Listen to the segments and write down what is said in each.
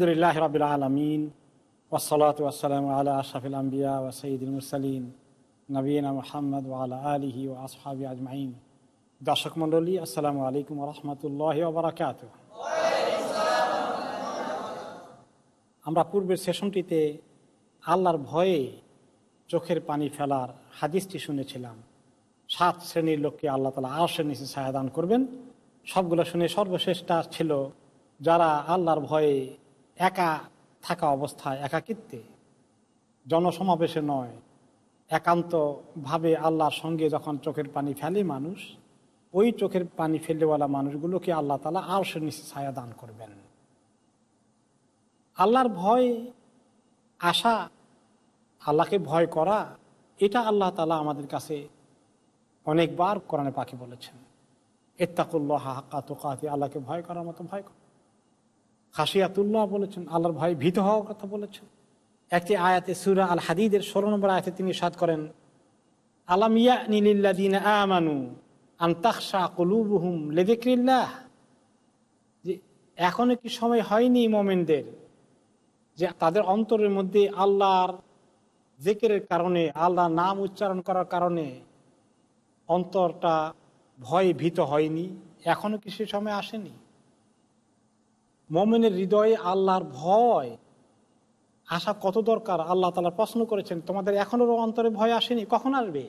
আলহামদুলিল্লাহ রবিল আলমিন ওসলাত ওয়াসালাম আলা আশাফিল আম্বিয়া ও সঈদুল মুরসালিন নবীনা মোহাম্মদ ওয়ালা আলিহি ও আসহাবি আজমাইন। দর্শক মণ্ডলী, আসসালামু আলাইকুম রহমতুল্লাহ ওবরাকাত আমরা পূর্বের সেশনটিতে আল্লাহর ভয়ে চোখের পানি ফেলার হাদিসটি শুনেছিলাম। সাত শ্রেণির লোককে আল্লাহ তালা আরশের নিচে সায়াদান করবেন। সবগুলো শুনে সর্বশেষটা ছিল যারা আল্লাহর ভয়ে একা থাকা অবস্থায়, একাকিত্বে। জনসমাবেশে নয়। একান্তভাবে আল্লাহর সঙ্গে যখন চোখের পানি ফেলে মানুষ, ওই চোখের পানি ফেলেওয়ালা মানুষগুলোকে আল্লাহ তালা আরশের নিচে ছায়া দান করবেন। আল্লাহর ভয়, আশা, আল্লাহকে ভয় করা, এটা আল্লাহ তালা আমাদের কাছে অনেকবার কোরআনে পাখি বলেছেন। এত্তাকুল্লাহ হাক্কা তোকাতি, আল্লাহকে ভয় করার মতো ভয় কর। খাসিয়াতুল্লাহ বলেছেন, আল্লাহর ভয় ভীত হওয়ার কথা বলেছেন। একটি আয়াতে সুরা আল হাদিদের ষোলো নম্বর আয়াতে তিনি সাদ করেন আলামিয়া নীলিল্লাদিন আমানু আন্তাকশা কলুবহুম লেদেক্রিল্লাহ যে এখনও কি সময় হয়নি মোমেনদের যে তাদের অন্তরের মধ্যে আল্লাহর জেকেরের কারণে, আল্লাহর নাম উচ্চারণ করার কারণে অন্তরটা ভয়ে ভীত হয়নি, এখনও কি সে সময় আসেনি? মোমেনের হৃদয়ে আল্লাহর ভয় আসা কত দরকার? আল্লাহ তালা প্রশ্ন করেছেন, তোমাদের এখনও অন্তরে ভয় আসেনি? কখন আসবে?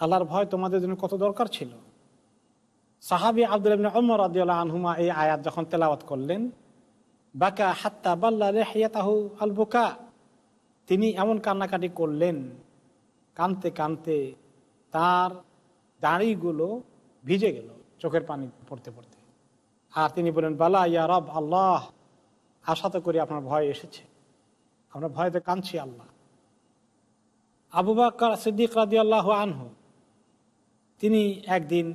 আল্লাহর ভয় তোমাদের জন্য কত দরকার ছিল? সাহাবি আব্দুল অমর আদিউল্লাহ আনহুমা এই আয়াত যখন তেলাওয়াত করলেন, বাকা হাত্তা বাল্লা রেহিয়াতাহু আল বোকা তিনি এমন কান্নাকাটি করলেন, কানতে কানতে তার দাড়িগুলো ভিজে গেল চোখের পানি পড়তে পড়তে। আর তিনি বলেন, বালা ইয়া রব, আল্লাহ। আশা তো করি আপনার ভয় এসেছে। আমরা ভয়তে কাঁদছি আল্লাহ। আবু বাক্কর সিদ্দিক রাদি আল্লাহ আনহু, তিনি একদিন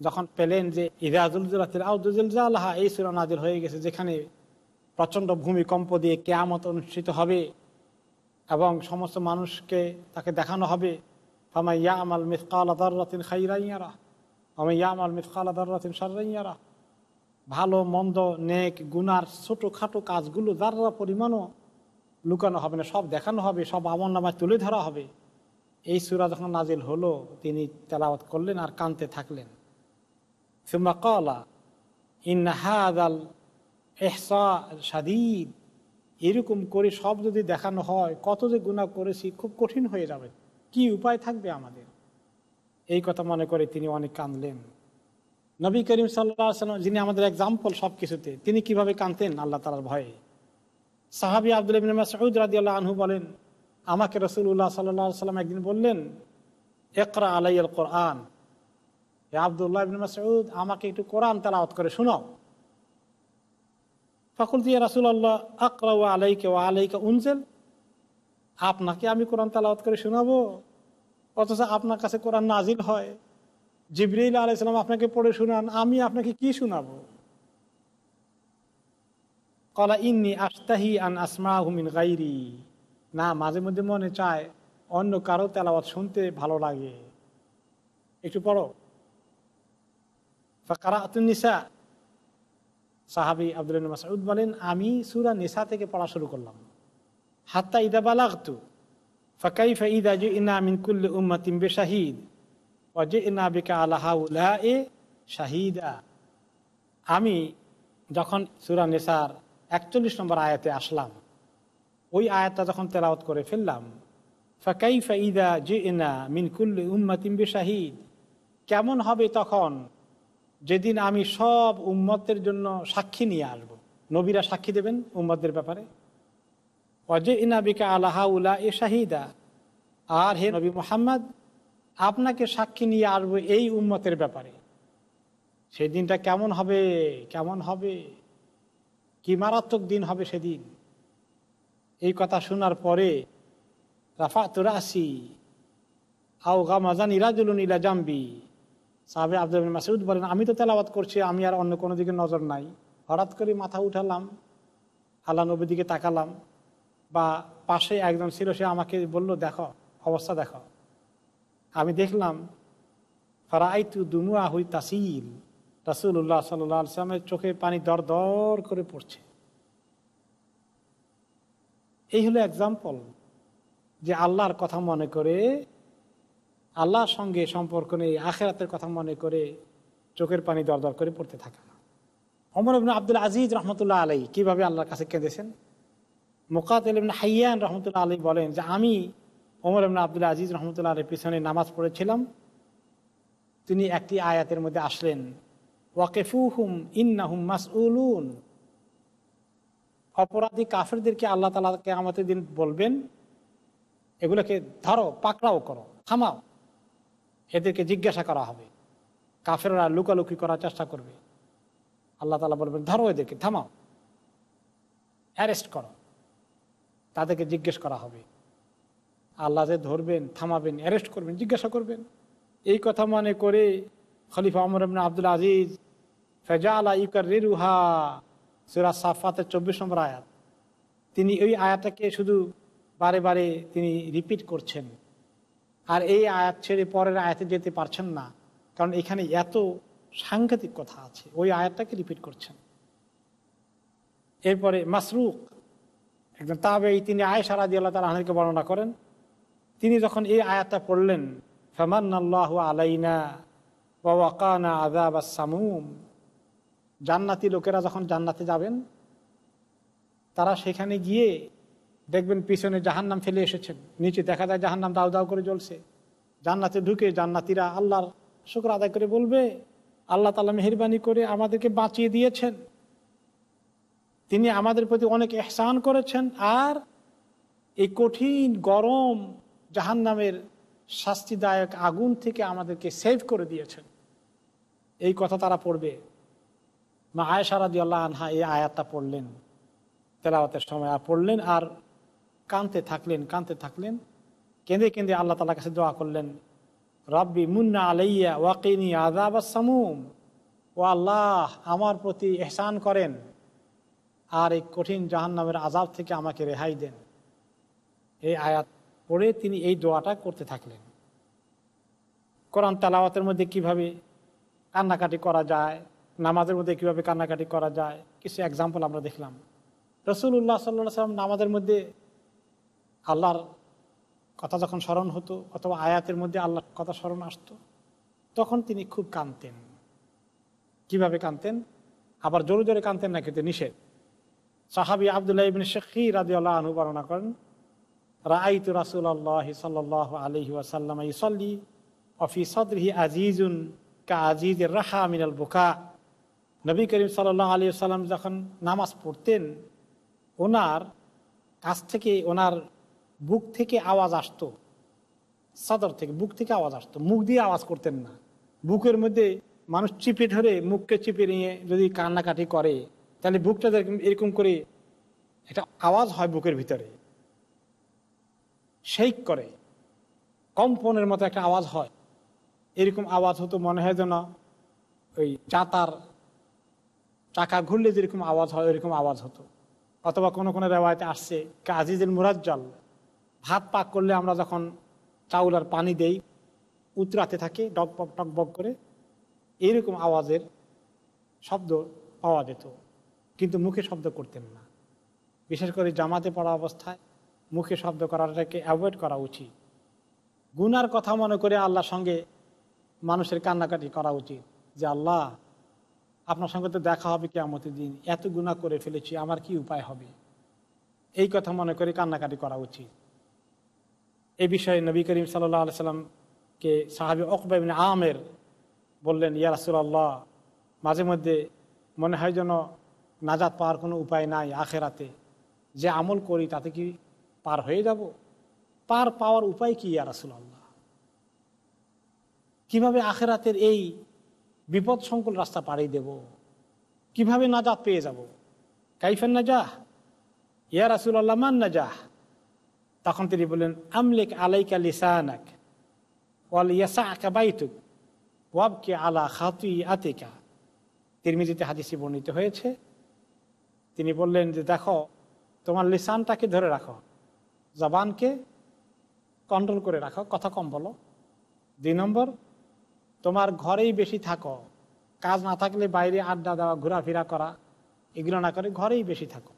যখন পেলেন যে ইরাজুল্লাহ এই সুরা নাজির হয়ে গেছে, যেখানে প্রচণ্ড ভূমিকম্প দিয়ে কেয়ামত অনুষ্ঠিত হবে এবং সমস্ত মানুষকে তাকে দেখানো হবে। ফামা ইয়া আমাল মিসকাল আদারতিন খাইরাইয়ারা আমি ইয়া আমাল মিসকাল আদারতিন সারাইয়ারা ভালো, মন্দ, নেক, গুনার ছোটোখাটো কাজগুলো যারা পরিমাণও লুকানো হবে না, সব দেখানো হবে, সব আমল নামায় তুলে ধরা হবে। এই সুরা যখন নাজিল হলো, তিনি তেলাওয়াত করলেন আর কানতে থাকলেন। সুম্মা কলা ইনহাদাল এহসা সাদিদ এরকম করে সব যদি দেখানো হয়, কত যে গুণা করেছি, খুব কঠিন হয়ে যাবে। কি উপায় থাকবে আমাদের? এই কথা মনে করে তিনি অনেক কাঁদলেন। নবী করিম সাল্লাম যিনি আমাদের এক্সাম্পল সব কিছুতে তিনি কীভাবে কাঁদতেন আল্লাহ তালার ভয়ে। সাহাবি আব্দুল সঈদ রাজি আল্লাহ আনহু বলেন, আমাকে রসুল্লাহ সাল্লাহ সাল্লাম একদিন বললেন একরা আলাই আল কোরআন আবদুল্লাহ ইবিন মাসউদ, আমাকে একটু কোরআন তেলাওয়াত করে শোনাও। ফকুল দিয়ে রাসুল আল্লাহ আকরা আলাইকে ও আলাইকে উনজেল। আপনাকে আমি কোরআন তালাওয়াত করে শোনাবো। অথচ আপনার কাছে কোরআন নাজিল হয়। জিবরিল আলাইসালাম আপনাকে পড়ে শুনান, আমি আপনাকে কি শোনাবো? কলা ইন্নি আস্তাহি আন আসমা হুমিন গাইরি। না, মাঝে মধ্যে মনে চায় অন্য কারও তেলাওয়াত শুনতে ভালো লাগে। একটু পড়ো। নিসা। সাহাবি আব্দুল মাসউদ বলেন, আমি সুরা নিসা থেকে পড়া শুরু করলাম। হাত্তা ইদা বালাগতু। ফাকাইফা ইদা জু ইনা মিন কুল্লি উম্মাতিম বে শাহিদ অজে বিকা আল্লাহ এ শাহিদা আমি যখন সুরা নিসার একচল্লিশ নম্বর আয়াতে আসলাম, ওই আয়াতটা যখন তেলাওত করে ফেললাম, ফাকাইফা ইদা জে ইনা মিন কুল্লি উম্মাতিম বে শাহিদ। কেমন হবে তখন? যেদিন আমি সব উম্মতের জন্য সাক্ষী নিয়ে আসব। নবীরা সাক্ষী দেবেন উম্মতদের ব্যাপারে? অজে ইনাবিকা আলাহা উল্লাহ এ শাহিদা। আর হে নবী মোহাম্মদ, আপনাকে সাক্ষী নিয়ে আসব এই উম্মতের ব্যাপারে। সেই দিনটা কেমন হবে? কেমন হবে? কি মারাত্মক দিন হবে সেদিন? এই কথা শোনার পরে রাফা তুরাসি আও গামাজান ইরাজুলুন ইলা জাম্বি। সাহাবে আব্দুল মাসুদ বলেন, আমি তো তেলাবাদ করছি, আমি আর অন্য কোনো দিকে নজর নাই। হঠাৎ করে মাথা উঠালাম, আল্লাহ নবীর দিকে তাকালাম। বা পাশে একজন ছিল, সে আমাকে বলল, দেখো, অবস্থা দেখো। আমি দেখলাম ফারাইতু দুমুয়া হুই তাসিল রাসুল্লাহ সাল্লামের চোখে পানি দর দর করে পড়ছে। এই হলো এক্সাম্পল যে আল্লাহর কথা মনে করে, আল্লাহর সঙ্গে সম্পর্ক নেই, আখেরাতের কথা মনে করে চোখের পানি দর দর করে পড়তে থাকা অমর আব্দুল আজিজ রহমতুল্লাহ আলাই কীভাবে আল্লাহর কাছে কেঁদেছেন? মোকাত হাইয়ান রহমতুল্লাহ আলী বলেন যে আমি ওমর ইবন আব্দুল আজিজ রহমতুল্লাহ আলীর পিছনে নামাজ পড়েছিলাম। তিনি একটি আয়াতের মধ্যে আসলেন, ওয়াকেফুহুম ইন্নাহুম মাসউলুন। অপরাধী কাফেরদেরকে আল্লাহ তালাকে আমাদের দিন বলবেন, এগুলোকে ধরো, পাকড়াও করো, থামাও। এদেরকে জিজ্ঞাসা করা হবে। কাফেররা লুকালুকি করার চেষ্টা করবে। আল্লাহ তালা বলবেন, ধরো এদেরকে, থামাও। অ্যারেস্ট করো। তাদেরকে জিজ্ঞেস করা হবে। আল্লাহ যে ধরবেন, থামাবেন, অ্যারেস্ট করবেন, জিজ্ঞাসা করবেন। এই কথা মনে করে খলিফা আমর আব্দুল আজিজ ফেজা আলা ইউকার রিরুহা সুরা সাফাতের চব্বিশ নম্বর আয়াত। তিনি ওই আয়াতটাকে শুধু বারে বারে তিনি রিপিট করছেন। আর এই আয়াত ছেড়ে পরের আয়াতে যেতে পারছেন না, কারণ এখানে এত সাংঘাতিক কথা আছে। ওই আয়াতটাকে রিপিট করছেন। এরপরে মাসরুক একজন তাবে তিনি আয় সারা দিয়ে আল্লাহ তালা আহকে বর্ণনা করেন, তিনি যখন এই আয়াতটা পড়লেন ফেমান আল্লাহ আলাইনা ওয়াকানা আদাব সামুম জান্নাতি লোকেরা যখন জান্নাতে যাবেন, তারা সেখানে গিয়ে দেখবেন পিছনে জাহান্নাম ফেলে এসেছেন, নিচে দেখা যায় জাহান্নাম দাও দাও করে জ্বলছে, জান্নাতে ঢুকে জান্নাতিরা আল্লাহর শুক্র আদায় করে বলবে, আল্লাহ তালা মেহরবানি করে আমাদেরকে বাঁচিয়ে দিয়েছেন। তিনি আমাদের প্রতি অনেক এহসান করেছেন আর এই কঠিন, গরম জাহান নামের শাস্তিদায়ক আগুন থেকে আমাদেরকে সেভ করে দিয়েছেন। এই কথা তারা পড়বে। মা আয়সারাদি আল্লাহ আনহা এই আয়াতটা পড়লেন, তেলাওয়াতের সময় আর পড়লেন আর কানতে থাকলেন কানতে থাকলেন। কেঁদে কেঁদে আল্লাহ তালার কাছে দোয়া করলেন, রব্বি মুন্না আলাইয়া ওয়াকিনী আদাব সামুম। ও আল্লাহ, আমার প্রতি এহসান করেন। আর এই কঠিন জাহান নামের আজাব থেকে আমাকে রেহাই দেন। এই আয়াত পড়ে তিনি এই দোয়াটা করতে থাকলেন। কোরআন তালাওয়াতের মধ্যে কীভাবে কান্নাকাটি করা যায়, নামাজের মধ্যে কীভাবে কান্নাকাটি করা যায়, কিছু এক্সাম্পল আমরা দেখলাম। রসুল্লাহ সাল্লা সাল্লাম নামাজের মধ্যে আল্লাহর কথা যখন স্মরণ হতো অথবা আয়াতের মধ্যে আল্লাহর কথা স্মরণ আসতো, তখন তিনি খুব কানতেন কীভাবে কানতেন আবার জোরে জোরে কানতেন না কিন্তু নিষেধ। সাহাবি আবদুল্লাহ ইবিন শেখি রাজি আল্লাহ অনুবর্ণনা করেন রাইতু রাসুল আল্লাহ সাল্লাহ আলহি ওয়াসাল্লাম ইসল্লি অফি সদরিহি আজিজুন কা আজিজ রাহা মিনাল বুকা। নবী করিম সাল্লাহ আলী সাল্লাম যখন নামাজ পড়তেন, ওনার কাছ থেকে, ওনার বুক থেকে আওয়াজ আসতো, সদর থেকে, বুক থেকে আওয়াজ আসতো, মুখ দিয়ে আওয়াজ করতেন না। বুকের মধ্যে মানুষ চিপে ধরে মুখকে চিপে নিয়ে যদি কান্নাকাটি করে তাহলে বুকটা এরকম করে একটা আওয়াজ হয় বুকের ভিতরে। শেক করে। কম্পনের মতো একটা আওয়াজ হয়। এরকম আওয়াজ হতো মনে হয় যেন ওই চাতার। চাকা ঘুরলে যেরকম আওয়াজ হয়, ওইরকম আওয়াজ হতো। অথবা কোনো কোনো রেওয়ায়তে আসছে কাজিজের মুরাজ্জল। ভাত পাক করলে আমরা যখন চাউল আর পানি দেই, উতরাতে থাকে টক বক করে এইরকম আওয়াজের শব্দ পাওয়া যেত। কিন্তু মুখে শব্দ করতেন না। বিশেষ করে জামাতে পড়া অবস্থায় মুখে শব্দ করাটাকে অ্যাভয়েড করা উচিত। গুনার কথা মনে করে আল্লাহর সঙ্গে মানুষের কান্নাকাটি করা উচিত যে, আল্লাহ, আপনার সঙ্গে তো দেখা হবে কি আমতের দিন, এত গুণা করে ফেলেছি, আমার কি উপায় হবে? এই কথা মনে করে কান্নাকাটি করা উচিত। এই বিষয়ে নবী করিম সাল্লাহ সাল্লামকে সাহাবি অকবাইবিন আমের বললেন, ইয়া রাসুলাল্লাহ, মাঝে মধ্যে মনে হয় যেন নাজাত পাওয়ার কোনো উপায় নাই আখেরাতে। যে আমল করি তাতে কি পার হয়ে যাব? পার পাওয়ার উপায় কি ইয়া রাসুলাল্লাহ? কীভাবে আখেরাতের এই বিপদ সংকুল রাস্তা পাড়ি দেব? কীভাবে নাজাত পেয়ে যাব? কাইফেন না নাজাহ? ইয়া রাসুলাল্লাহ, মান না নাজাহ? তখন তিনি বললেন, আমলিক আলাইকা লিসানাক ওয়াল ইয়াসা আকা বাইতুক ওয়াবকে আলা খাতুই আতিকা তিরমিজিতে হাদিসি বর্ণিত হয়েছে তিনি বললেন যে, দেখো, তোমার লিসানটাকে ধরে রাখো। জবানকে কন্ট্রোল করে রাখো। কথা কম বলো। দুই নম্বর, তোমার ঘরেই বেশি থাকো। কাজ না থাকলে বাইরে আড্ডা দেওয়া, ঘোরাফেরা করা, এগুলো না করে ঘরেই বেশি থাকো।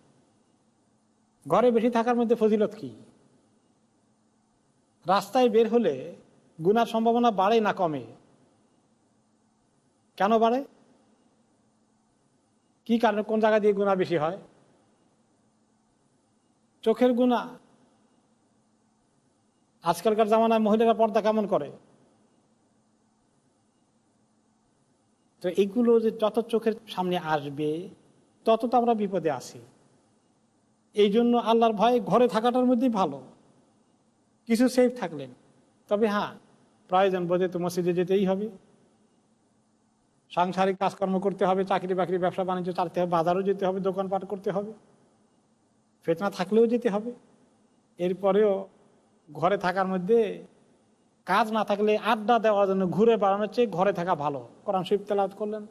ঘরে বেশি থাকার মধ্যে ফজিলত কি? রাস্তায় বের হলে গুনার সম্ভাবনা বাড়ে না কমে? কেন বাড়ে? কি কারণে কোন জায়গা দিয়ে গুণা বেশি হয়? চোখের গুণা আজকালকার জামানায় মহিলারা পর্দা কেমন করে? তো এইগুলো যে যত চোখের সামনে আসবে, তত তো আমরা বিপদে আসি এই জন্য আল্লাহর ভয়ে ঘরে থাকাটার মধ্যেই ভালো। কিছু সেফ থাকলেন। তবে হ্যাঁ প্রয়োজন বোধে তো মসজিদে যেতেই হবে। সাংসারিক কাজকর্ম করতে হবে, চাকরি বাকরি, ব্যবসা বাণিজ্য চালাতে হবে, বাজারও যেতে হবে, দোকানপাট করতে হবে। ফেতনা থাকলেও যেতে হবে। এরপরেও ঘরে থাকার মধ্যে কাজ না থাকলে আড্ডা দেওয়ার জন্য ঘুরে বেড়ানোর চেয়ে ঘরে থাকা ভালো। কোরআন শরীফ তেলাওয়াত করলেন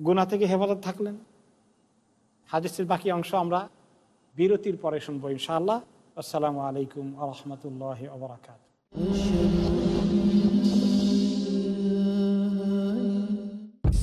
গুনা থেকে হেফাজত থাকলেন। হাদিসের বাকি অংশ আমরা বিরতির পরে শুনব ইনশাআল্লাহ। আসসালামু আলাইকুম আ রহমতুল্লাহ আবরাকাত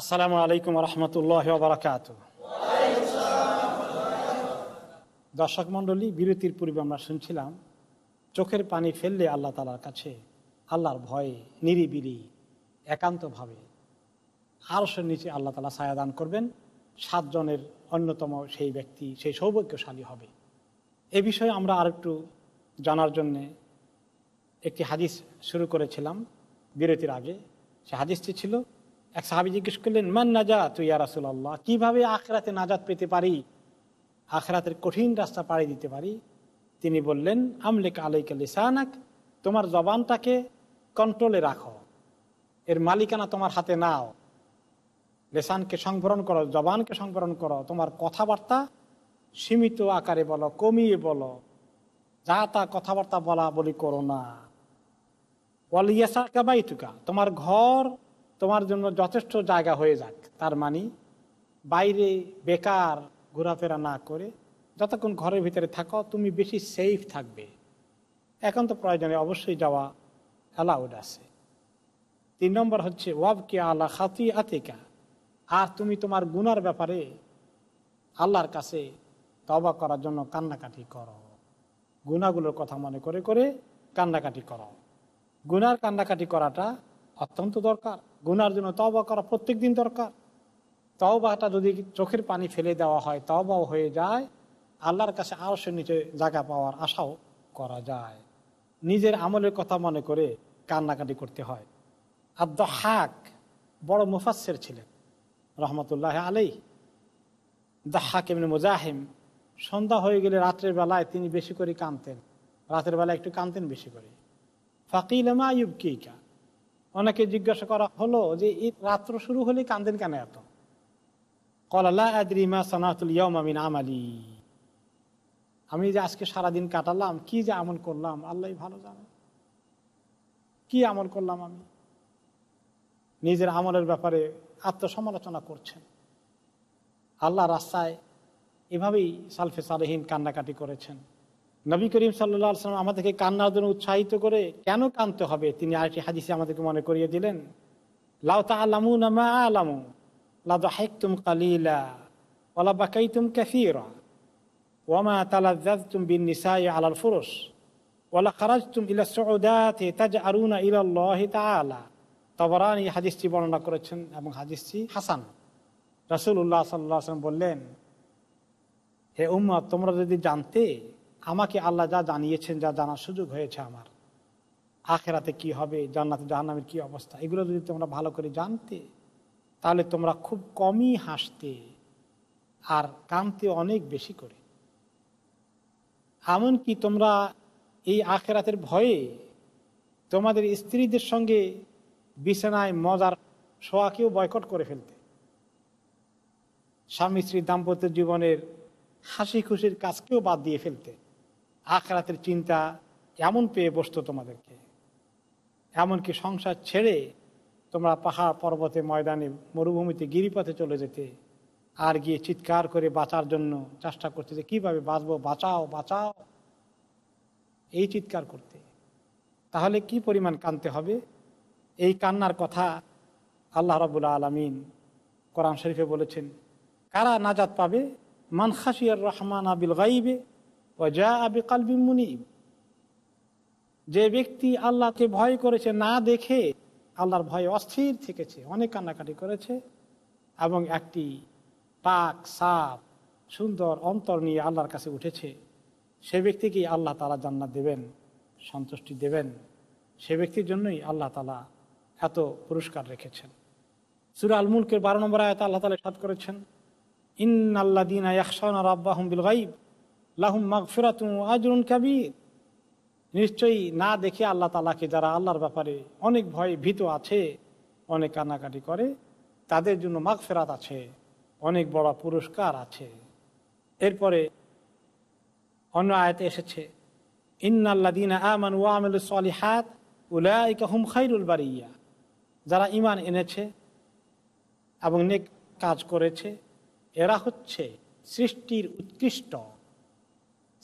আসসালামু আলাইকুম রহমতুল্লাহ বারাকাত দর্শক মণ্ডলী, বিরতির পূর্বে আমরা শুনছিলাম, চোখের পানি ফেললে আল্লাহ তালার কাছে আল্লাহর ভয়ে নিরিবিলি, একান্তভাবে আরশের নিচে আল্লাহ তালা ছায়াদান করবেন সাতজনের অন্যতম সেই ব্যক্তি, সেই সৌভাগ্যশালী হবে। এ বিষয়ে আমরা আরেকটু জানার জন্যে একটি হাদিস শুরু করেছিলাম, বিরতির আগে। সে হাদিসটি ছিল এক সাহাবি জিজ্ঞেস করলেন, মান নাজাত ইয়া রাসুল্লাহ কীভাবে আখরাতে নাজাত পেতে পারি? আখরাতের কঠিন রাস্তা পাড়ি দিতে পারি? তিনি বললেন, আমলেক আলাইকা লিসানাক, তোমার জবানটাকে কন্ট্রোলে রাখো। এর মালিকানা তোমার হাতে নাও। লেসানকে সংবরণ করো, জবানকে সংবরণ করো। তোমার কথাবার্তা সীমিত আকারে বলো, কমিয়ে বলো। যা তা কথাবার্তা বলা বলি করো না। ওয়ালিয়াসা কাবাইতুকা তোমার ঘর তোমার জন্য যথেষ্ট জায়গা হয়ে যাক। তার মানে বাইরে বেকার ঘোরাফেরা না করে যতক্ষণ ঘরের ভিতরে থাকো, তুমি বেশি সেফ থাকবে। এখন তো প্রয়োজনে অবশ্যই যাওয়া অ্যালাউড আছে। তিন নম্বর হচ্ছে, ওয়াবকে আল্লাহ খাতি আতিকা আর তুমি তোমার গুনার ব্যাপারে আল্লাহর কাছে তবা করার জন্য কান্নাকাটি করো। গুণাগুলোর কথা মনে করে করে কান্নাকাটি করো। গুনার কান্নাকাটি করাটা অত্যন্ত দরকার। গুনার জন্য তবা করা প্রত্যেক দিন দরকার। তওবাটা যদি চোখের পানি ফেলে দেওয়া হয়, তওবাও হয়ে যায়। আল্লাহর কাছে আরও সে নিচে জায়গা পাওয়ার আশাও করা যায়। নিজের আমলের কথা মনে করে কান্নাকাটি করতে হয়। আর হাক বড় মুফাসের ছিলেন, রহমতুল্লাহ আলাই দাহাক এমনি মুজাহিম, সন্ধ্যা হয়ে গেলে রাত্রের বেলায় তিনি বেশি করে কানতেন রাতের বেলায় একটু কানতেন বেশি করে। ফাকিল আয়ুব কিকা অনেকে জিজ্ঞাসা করা হলো যে এই রাত্র শুরু হলে কান্দেন কেন এত? আমালি। আমি যে আজকে সারাদিন কাটালাম, কি যে আমল করলাম আল্লাহ ভালো জানে। কি আমল করলাম আমি? নিজের আমলের ব্যাপারে আত্মসমালোচনা করছেন। আল্লাহ রাস্তায় এভাবেই সালফে সালেহীন কান্নাকাটি করেছেন। নবী করিম সাল্লা সাল্লাম আমাদেরকে কান্নার জন্য উৎসাহিত করে কেন কানতে হবে? তিনি আরেকটি হাদিসে আমাদেরকে মনে করিয়ে দিলেন, লাউ তা আলামু না মা আলামু লাদা হেকতুম কালিলা ওলা বাকাইতুম ক্যাফিরা ওয়ামা তালাজ্জাজতুম বিন নিসাই আলাল ফুরুস ওয়ালা খারাজতুম ইলা সউদাতে তাজ আরুনা ইলাল্লাহি তাআলা। তবরানি হাদিসটি বর্ণনা করেছেন এবং হাদিসটি হাসান। রাসূলুল্লাহ সাল্লাল্লাহু আলাইহি বললেন, হে উম্মত, তোমরা যদি জানতে আমাকে আল্লাহ যা জানিয়েছেন, যা জানার সুযোগ হয়েছে আমার। আখেরাতে কি হবে, জান্নাতে জাহান্নামের কি অবস্থা, এগুলো যদি তোমরা ভালো করে জানতে, তাহলে তোমরা খুব কমই হাসতে আর কানতে অনেক বেশি করে। এমনকি তোমরা এই আখেরাতের ভয়ে তোমাদের স্ত্রীদের সঙ্গে বিছানায় মজার শোয়াকেও বয়কট করে ফেলতে। স্বামী স্ত্রীর দাম্পত্য জীবনের হাসি খুশির কাজকেও বাদ দিয়ে ফেলতে। আখরাতের চিন্তা এমন পেয়ে বসতো তোমাদেরকে? এমনকি সংসার ছেড়ে তোমরা পাহাড় পর্বতে, ময়দানে, মরুভূমিতে, গিরিপথে চলে যেতে আর গিয়ে চিৎকার করে বাঁচার জন্য চেষ্টা করতে যে কীভাবে বাঁচবো? বাঁচাও বাঁচাও। এই চিৎকার করতে। তাহলে কি পরিমাণ কানতে হবে? এই কান্নার কথা আল্লাহ রাবুল্লা আলমিন কোরআন শরীফে বলেছেন, কারা নাজাত পাবে? মান খাসিয়ার রহমান আবিল গাইবে যা আবি যে ব্যক্তি আল্লাহকে ভয় করেছে না দেখে আল্লাহর ভয়ে অস্থির থেকেছে, অনেক কান্নাকাটি করেছে এবং একটি পাক, সাপ, সুন্দর অন্তর নিয়ে আল্লাহর কাছে উঠেছে, সে ব্যক্তিকেই আল্লাহ তালা জান্নাত দেবেন, সন্তুষ্টি দেবেন। সে ব্যক্তির জন্যই আল্লাহ তালা এত পুরস্কার রেখেছেন। সুরা আল মুলকের বারো নম্বর আয়তা আল্লাহ তালা সাদ করেছেন ইন আল্লা দিন রাব্বাহম বিল গাইব লাহুম মাগফিরাতুম আজরুন কাবির। নিশ্চয়ই না দেখে আল্লাহ তালাকে যারা আল্লাহর ব্যাপারে অনেক ভয় ভীত আছে, অনেক কান্নাকাটি করে, তাদের জন্য মাগফেরাত আছে, অনেক বড় পুরস্কার আছে। এরপরে অন্য আয়তে এসেছে ইন্নাল্লাদিন আমান ওয়ামিল সলিহাত, উলাইকা হুম খাইরুল বারিয়া। যারা ইমান এনেছে এবং নেক কাজ করেছে, এরা হচ্ছে সৃষ্টির উৎকৃষ্ট।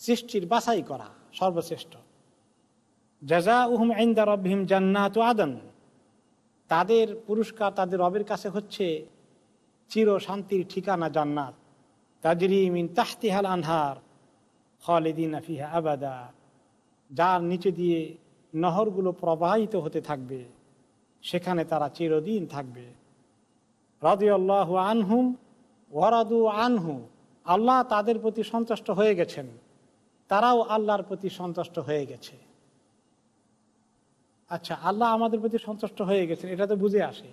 সৃষ্টির বাছাই করা সর্বশ্রেষ্ঠ। জাজা উহম আইন্দা রবহিম জান্নাত আদন। তাদের পুরস্কার তাদের রবের কাছে হচ্ছে চির শান্তির ঠিকানা জান্নাত। তাজরি মিন তাহতিহাল আনহার খালেদিন আফিহা আবাদা। যার নিচে দিয়ে নহরগুলো প্রবাহিত হতে থাকবে, সেখানে তারা চিরদিন থাকবে। রাদিয়াল্লাহ আনহুম ওয়ারাদু আনহু। আল্লাহ তাদের প্রতি সন্তুষ্ট হয়ে গেছেন। তারাও আল্লাহর প্রতি সন্তুষ্ট হয়ে গেছে। আচ্ছা আল্লাহ আমাদের প্রতি সন্তুষ্ট হয়ে গেছেন, এটা তো বুঝে আসে।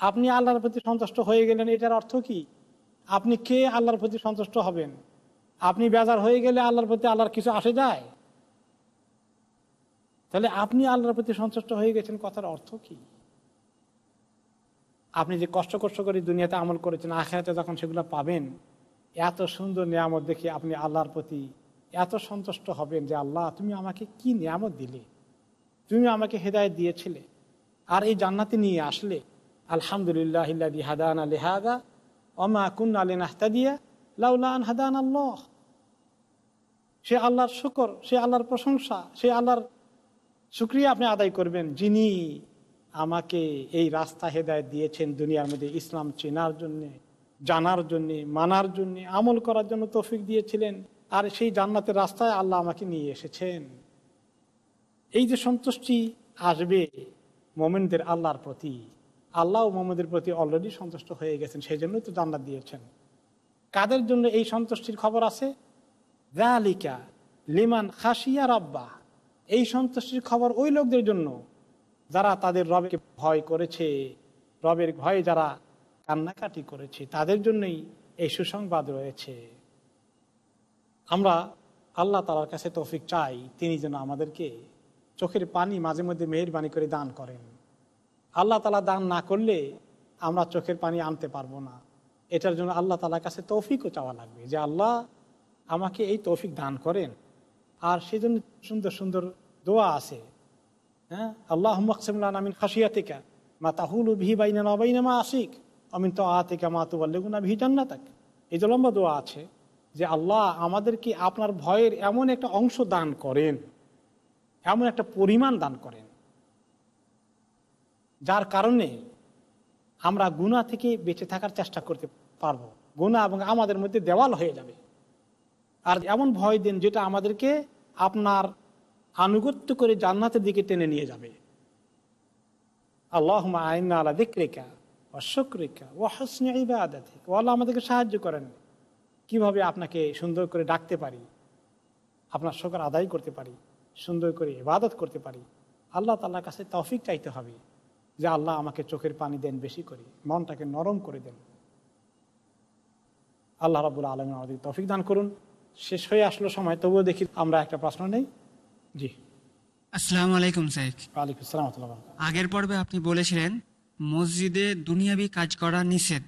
আপনি আল্লাহর প্রতি সন্তুষ্ট হয়ে গেলেন, এটার অর্থ কি? আপনি কে আল্লাহর প্রতি সন্তুষ্ট হবেন? আপনি বেজার হয়ে গেলে আল্লাহর প্রতি আল্লাহর কিছু আসে যায়? তাহলে আপনি আল্লাহর প্রতি সন্তুষ্ট হয়ে গেছেন কথার অর্থ কি? আপনি যে কষ্ট কষ্ট করে দুনিয়াতে আমল করেছেন, আখেরাতে যখন সেগুলো পাবেন, এত সুন্দর নিয়ামত দেখে আপনি আল্লাহর প্রতি এত সন্তুষ্ট হবেন যে আল্লাহ, তুমি আমাকে কি নিয়ামত দিলে? তুমি আমাকে হেদায়ত দিয়েছিলে। আর এই জান্নাতে নিয়ে আসলে, আলহামদুলিল্লাহ হাদান আলিহাদা অমা কুন্না আলী নাহতাদিয়া লাউলা আন হাদান আল্লাহ। সে আল্লাহর শুকর, সে আল্লাহর প্রশংসা, সে আল্লাহর শুক্রিয়া আপনি আদায় করবেন। যিনি আমাকে এই রাস্তা হেদায়ত দিয়েছেন দুনিয়ার মধ্যে ইসলাম চেনার জন্যে, জানার জন্যে, মানার জন্যে, আমল করার জন্য তৌফিক দিয়েছিলেন। আর সেই জান্নাতের রাস্তায় আল্লাহ আমাকে নিয়ে এসেছেন। এই যে সন্তুষ্টি আসবে মোমেনদের আল্লাহর প্রতি, আল্লাহ মোমেনদের প্রতি অলরেডি সন্তুষ্ট হয়ে গেছেন, সেই জন্যই তো জান্নাত দিয়েছেন। কাদের জন্য এই সন্তুষ্টির খবর আছে? রালিকা লিমান খাসিয়া রব্বা। এই সন্তুষ্টির খবর ওই লোকদের জন্য যারা তাদের রবকে ভয় করেছে, রবের ভয়ে যারা কান্নাকাটি করেছে, তাদের জন্যই এই সুসংবাদ রয়েছে। আমরা আল্লাহ তালার কাছে তৌফিক চাই, তিনি যেন আমাদেরকে চোখের পানি মাঝে মধ্যে মেহরবানি করে দান করেন। আল্লাহ তালা দান না করলে আমরা চোখের পানি আনতে পারব না। এটার জন্য আল্লাহ তালার কাছে তৌফিকও চাওয়া লাগবে যে আল্লাহ আমাকে এই তৌফিক দান করেন। আর সেই জন্য সুন্দর সুন্দর দোয়া আছে। হ্যাঁ? আল্লাহ মকসিমুল্লাহ আমিন খাসিয়াতিকা মা তাহুল বিহি বাইনা নবাইনা মা আসিক আমিন তো আতিকা মা তু বল্লেগুনা বিহি জান্নাতাক। এই যে লম্বা দোয়া আছে। যে আল্লাহ আমাদেরকে আপনার ভয়ের এমন একটা অংশ দান করেন, এমন একটা পরিমাণ দান করেন, যার কারণে আমরা গুণা থেকে বেঁচে থাকার চেষ্টা করতে পারব। গুণা এবং আমাদের মধ্যে দেওয়াল হয়ে যাবে। আর এমন ভয় দিন যেটা আমাদেরকে আপনার আনুগত্য করে জান্নাতের দিকে টেনে নিয়ে যাবে। আল্লাহ আইনা আলা দিক্রিকা ও শুক্রিকা ও হসনে ও আল্লাহ আমাদেরকে সাহায্য করেন। কীভাবে আপনাকে সুন্দর করে ডাকতে পারি আপনার শোকর আদায় করতে পারি সুন্দর করে ইবাদত করতে পারি আল্লাহ তাল্লার কাছে তফিক চাইতে হবে যে আল্লাহ আমাকে চোখের পানি দেন বেশি করে মনটাকে নরম করে দেন। আল্লাহ রাবুল আলম আমাদের তৌফিক দান করুন। শেষ হয়ে আসলো সময় তবুও দেখি আমরা একটা প্রশ্ন নেই। জি। আসসালামু আলাইকুম সাহেব ওয়ালাইকুম আসসালাম আগের পর্বে আপনি বলেছিলেন মসজিদে দুনিয়াবি কাজ করা নিষেধ।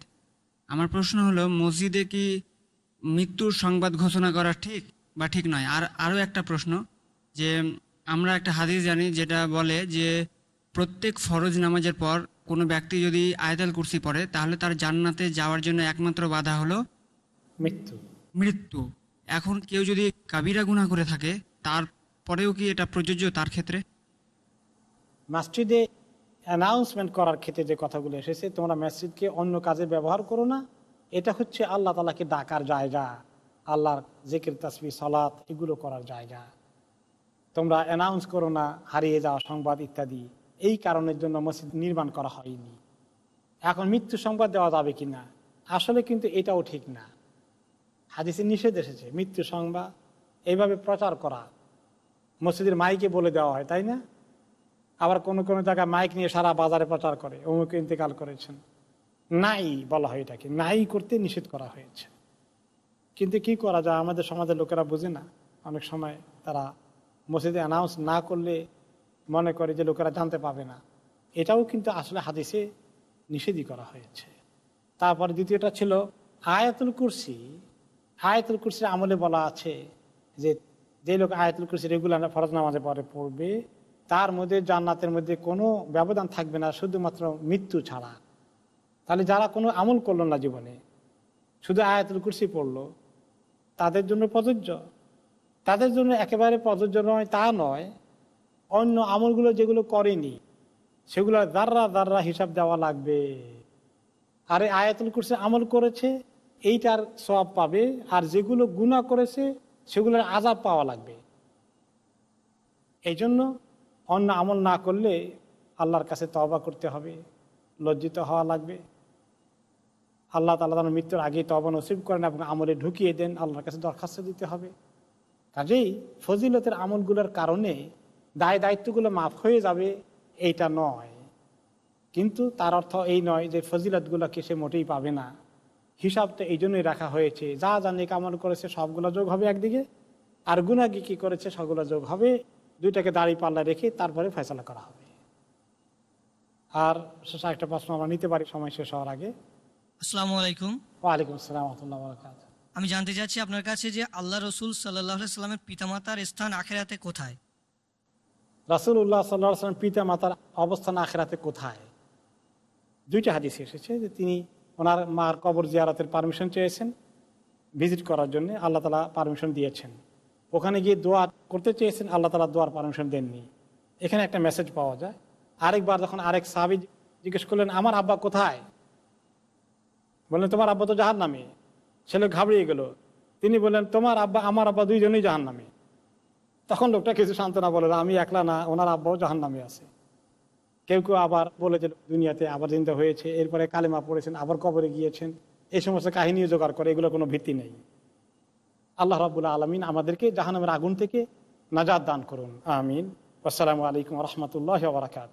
আমার প্রশ্ন হলো মসজিদে কি মৃত্যুর সংবাদ ঘোষণা করা ঠিক বা ঠিক নয়। আর আরও একটা প্রশ্ন যে আমরা একটা হাদিস জানি যেটা বলে যে প্রত্যেক ফরজ নামাজের পর কোনো ব্যক্তি যদি আয়তাল কুরসি পড়ে তাহলে তার জান্নাতে যাওয়ার জন্য একমাত্র বাধা হলো মৃত্যু। মৃত্যু। এখন কেউ যদি কাবিরা গুণা করে থাকে তারপরেও কি এটা প্রযোজ্য তার ক্ষেত্রে? মসজিদে অ্যানাউন্সমেন্ট করার ক্ষেত্রে যে কথাগুলো এসেছে তোমরা মসজিদকে অন্য কাজে ব্যবহার করো না এটা হচ্ছে আল্লাহ তালাকে ডাকার জায়গা, আল্লাহর জেকের তাসবি সালাত, এগুলো করার জায়গা। তোমরা অ্যানাউন্স করো না, হারিয়ে যাওয়া সংবাদ ইত্যাদি। এই কারণের জন্য মসজিদ নির্মাণ করা হয়নি। এখন মৃত্যু সংবাদ দেওয়া যাবে কি না আসলে কিন্তু এটাও ঠিক না। হাদিসে নিষেধ এসেছে মৃত্যু সংবাদ। এইভাবে প্রচার করা। মসজিদের মাইকে বলে দেওয়া হয়, তাই না? আবার কোনো কোনো জায়গায় মাইক নিয়ে সারা বাজারে প্রচার করে, অমুক ইন্তেকাল করেছেন। নাই বলা হয় এটাকে। নাই করতে নিষেধ করা হয়েছে। কিন্তু কি করা যায়? আমাদের সমাজের লোকেরা বোঝে না। অনেক সময় তারা মসজিদে অ্যানাউন্স না করলে মনে করে যে লোকেরা জানতে পাবে না। এটাও কিন্তু আসলে হাদিসে নিষেধই করা হয়েছে। তারপর দ্বিতীয়টা ছিল আয়াতুল কুরসি। আয়াতুল কুরসির আমলে বলা আছে যে যে লোক আয়াতুল কুরসি রেগুলার ফরজ নামাজে পরে পড়বে, তার মধ্যে জান্নাতের মধ্যে কোনো ব্যবধান থাকবে না। শুধুমাত্র মৃত্যু ছাড়া। তাহলে যারা কোনো আমল করল না জীবনে, শুধু আয়াতুল কুরসি পড়ল, তাদের জন্য প্রযোজ্য। তাদের জন্য একেবারে প্রযোজ্য নয়, তা নয়, অন্য আমলগুলো যেগুলো করেনি, সেগুলো দাররা দাররা হিসাব দেওয়া লাগবে। আর এই আয়াতুল কুরসি আমল করেছে, এইটার সব পাবে, আর যেগুলো গুণা করেছে, সেগুলোর আজাব পাওয়া লাগবে। এই জন্য অন্য আমল না করলে আল্লাহর কাছে তবা করতে হবে, লজ্জিত হওয়া লাগবে। আল্লাহ তালা তার মৃত্যুর আগে তবা নসিব করেন এবং আমলে ঢুকিয়ে দেন, আল্লাহর কাছে দরখাস্ত দিতে হবে। কাজেই ফজিলতের আমলগুলোর কারণে দায় দায়িত্বগুলো মাফ হয়ে যাবে, এইটা নয়। কিন্তু তার অর্থ এই নয় যে ফজিলতগুলোকে সে মোটেই পাবে না। হিসাবটা এই জন্যই রাখা হয়েছে, যা যা নেক আমল করেছে সবগুলো যোগ হবে একদিকে, আর গুনাগি কী করেছে সবগুলো যোগ হবে। দুইটাকে দাড়ি পাল্লা রেখে তারপরে ফয়সলা করা হবে। আর শেষ একটা প্রশ্ন আমরা নিতে পারি, সময় শেষ হওয়ার আগে। আসসালামু আলাইকুম। ওয়ালাইকুম আসসালাম রহমতুল্লাহ আমি জানতে চাচ্ছি আপনার কাছে যে আল্লাহ রসুল সাল্লাহ সাল্লামের পিতামাতার স্থান আখেরাতে কোথায়? রাসুল উল্লাহ সাল্লাহ সাল্লাম পিতা মাতার অবস্থান আখেরাতে কোথায়? দুইটা হাদিস এসেছে যে তিনি ওনার মার কবর জিয়ারতের পারমিশন চেয়েছেন ভিজিট করার জন্য আল্লাহ তালা পারমিশন দিয়েছেন। ওখানে গিয়ে দোয়া করতে চেয়েছেন আল্লাহ তালা দোয়ার পারমিশন দেননি। এখানে একটা মেসেজ পাওয়া যায়। আরেকবার যখন আরেক সাহাবি জিজ্ঞেস করলেন আমার আব্বা কোথায়? বললেন, তোমার আব্বা তো জাহার নামে ছেলে ঘাবড়িয়ে গেল। তিনি বললেন, তোমার আব্বা, আমার আব্বা দুইজনেই জাহান নামে তখন লোকটা কিছু সান্ত্বনা বলে, আমি একলা না, ওনার আব্বাও জাহান নামে আছে। কেউ কেউ আবার বলেছে দুনিয়াতে আবার চিন্তা হয়েছে, এরপরে কালেমা পড়েছেন, আবার কবরে গিয়েছেন, এই সমস্ত কাহিনীও জোগাড় করে, এগুলো কোনো ভিত্তি নেই। আল্লাহ রাবুল্লাহ আলমিন আমাদেরকে জাহানামের আগুন থেকে নাজাদ দান করুন। আমিন। আসসালামু আলাইকুম রহমতুল্লাহ বারাকাত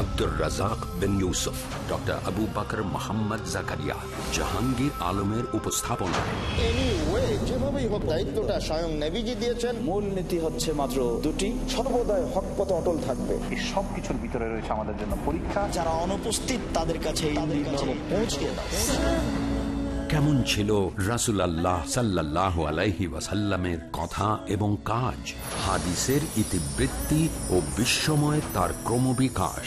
আব্দুর রাজাক বিন ইউসুফ ডক্টর আবু বকর মোহাম্মদ জাকারিয়া জাহাঙ্গীর আলমের যেভাবেই হোক দায়িত্বটা স্বয়ং নেভিজি দিয়েছেন। মূল নীতি হচ্ছে মাত্র দুটি। সর্বদাই হক পথে অটল থাকবে। এই সব কিছুর ভিতরে রয়েছে আমাদের জন্য পরীক্ষা। যারা অনুপস্থিত তাদের কাছে পৌঁছে কেমন ছিল রাসুল আল্লাহ সাল্লাহ আলাইহি ওয়াসাল্লামের কথা এবং কাজ? হাদিসের ইতিবৃত্তি ও বিশ্বময় তার ক্রমবিকাশ।